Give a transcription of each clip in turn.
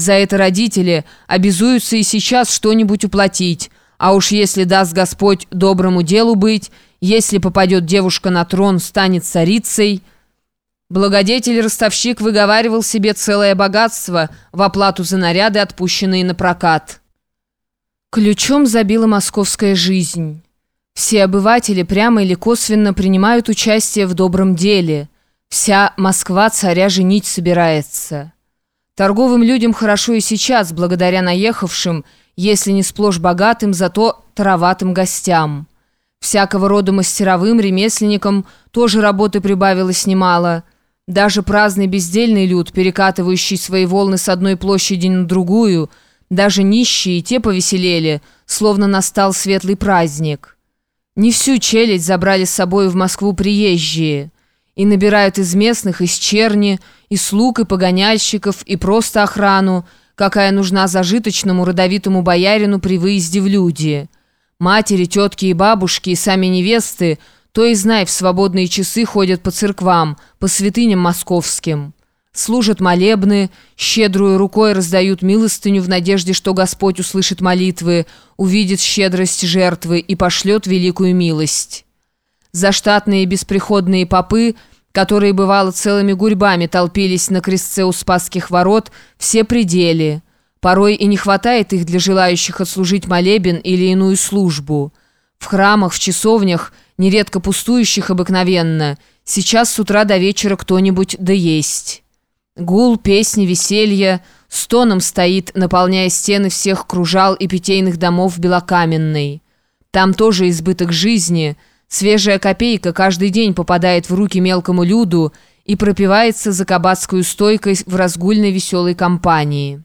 За это родители обязуются и сейчас что-нибудь уплатить. А уж если даст Господь доброму делу быть, если попадет девушка на трон, станет царицей... Благодетель-ростовщик выговаривал себе целое богатство в оплату за наряды, отпущенные на прокат. Ключом забила московская жизнь. Все обыватели прямо или косвенно принимают участие в добром деле. Вся Москва царя женить собирается. Торговым людям хорошо и сейчас, благодаря наехавшим, если не сплошь богатым, зато тароватым гостям. Всякого рода мастеровым, ремесленникам тоже работы прибавилось немало. Даже праздный бездельный люд, перекатывающий свои волны с одной площади на другую, даже нищие, те повеселели, словно настал светлый праздник. Не всю челядь забрали с собой в Москву приезжие. И набирают из местных, из черни, и слуг, и погоняльщиков, и просто охрану, какая нужна зажиточному родовитому боярину при выезде в люди. Матери, тетки и бабушки, и сами невесты, то и знай, в свободные часы ходят по церквам, по святыням московским. Служат молебны, щедрую рукой раздают милостыню в надежде, что Господь услышит молитвы, увидит щедрость жертвы и пошлет великую милость. Заштатные бесприходные попы, которые, бывало, целыми гурьбами толпились на крестце у Спасских ворот, все пределы. Порой и не хватает их для желающих отслужить молебен или иную службу. В храмах, в часовнях, нередко пустующих обыкновенно, сейчас с утра до вечера кто-нибудь да есть». Гул, песни, веселье стоном стоит, наполняя стены всех кружал и питейных домов Белокаменной. Там тоже избыток жизни. Свежая копейка каждый день попадает в руки мелкому люду и пропивается за кабацкую стойкой в разгульной веселой компании.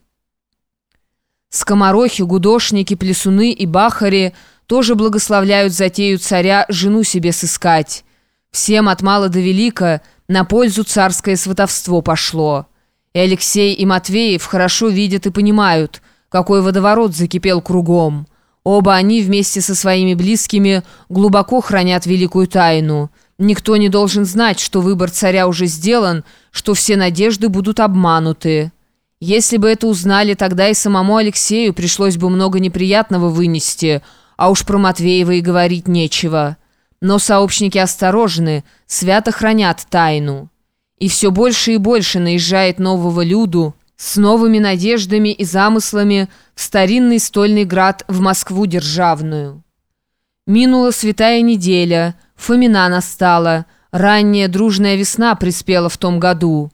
Скоморохи, гудошники, плесуны и бахари тоже благословляют затею царя жену себе сыскать. Всем от мала до велика – на пользу царское сватовство пошло. И Алексей, и Матвеев хорошо видят и понимают, какой водоворот закипел кругом. Оба они вместе со своими близкими глубоко хранят великую тайну. Никто не должен знать, что выбор царя уже сделан, что все надежды будут обмануты. Если бы это узнали, тогда и самому Алексею пришлось бы много неприятного вынести, а уж про Матвеева и говорить нечего». Но сообщники осторожны, свято хранят тайну. И все больше и больше наезжает нового люду с новыми надеждами и замыслами в старинный стольный град в Москву державную. Минула святая неделя, Фомина настала, ранняя дружная весна приспела в том году.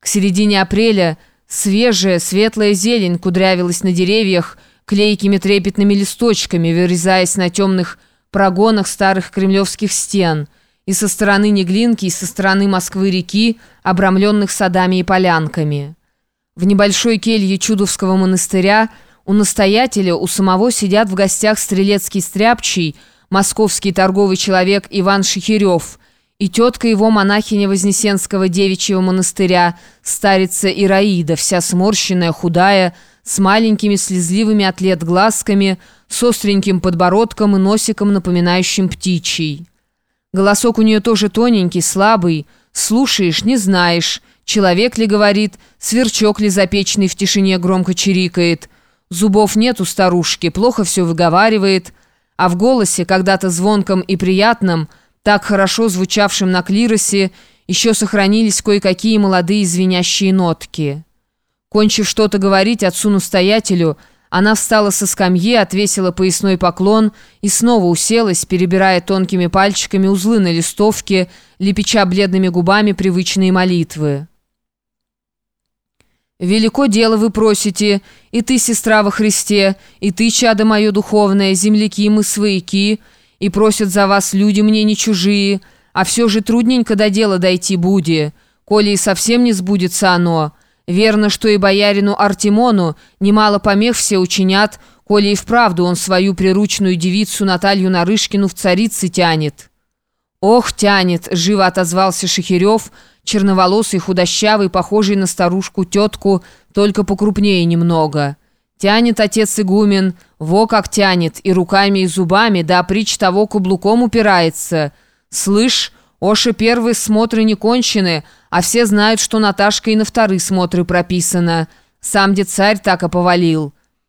К середине апреля свежая светлая зелень кудрявилась на деревьях клейкими трепетными листочками, вырезаясь на темных прогонах старых кремлевских стен, и со стороны Неглинки, и со стороны Москвы-реки, обрамленных садами и полянками. В небольшой келье Чудовского монастыря у настоятеля у самого сидят в гостях стрелецкий стряпчий, московский торговый человек Иван Шехирев и тетка его монахиня Вознесенского девичьего монастыря, старица Ираида, вся сморщенная, худая, с маленькими слезливыми атлет глазками, с остреньким подбородком и носиком, напоминающим птичий. Голосок у нее тоже тоненький, слабый. Слушаешь, не знаешь, человек ли говорит, сверчок ли запечный в тишине громко чирикает. Зубов нет у старушки, плохо все выговаривает. А в голосе, когда-то звонком и приятном, так хорошо звучавшем на клиросе, еще сохранились кое-какие молодые звенящие нотки. Кончив что-то говорить отцу-настоятелю, она встала со скамьи, отвесила поясной поклон и снова уселась, перебирая тонкими пальчиками узлы на листовке, лепеча бледными губами привычные молитвы. «Велико дело вы просите, и ты, сестра во Христе, и ты, чадо мое духовное, земляки мы свояки, и просят за вас люди мне не чужие, а все же трудненько до дела дойти буди, коли и совсем не сбудется оно». Верно, что и боярину Артемону немало помех все учинят, коли и вправду он свою приручную девицу Наталью Нарышкину в царицы тянет. «Ох, тянет!» — живо отозвался Шехирев, черноволосый, худощавый, похожий на старушку тетку, только покрупнее немного. Тянет отец игумен, во как тянет, и руками, и зубами, да притч того каблуком упирается. «Слышь, Оша первые смотры не кончены, а все знают, что Наташка и на вторые смотры прописана. Сам де царь так и повалил.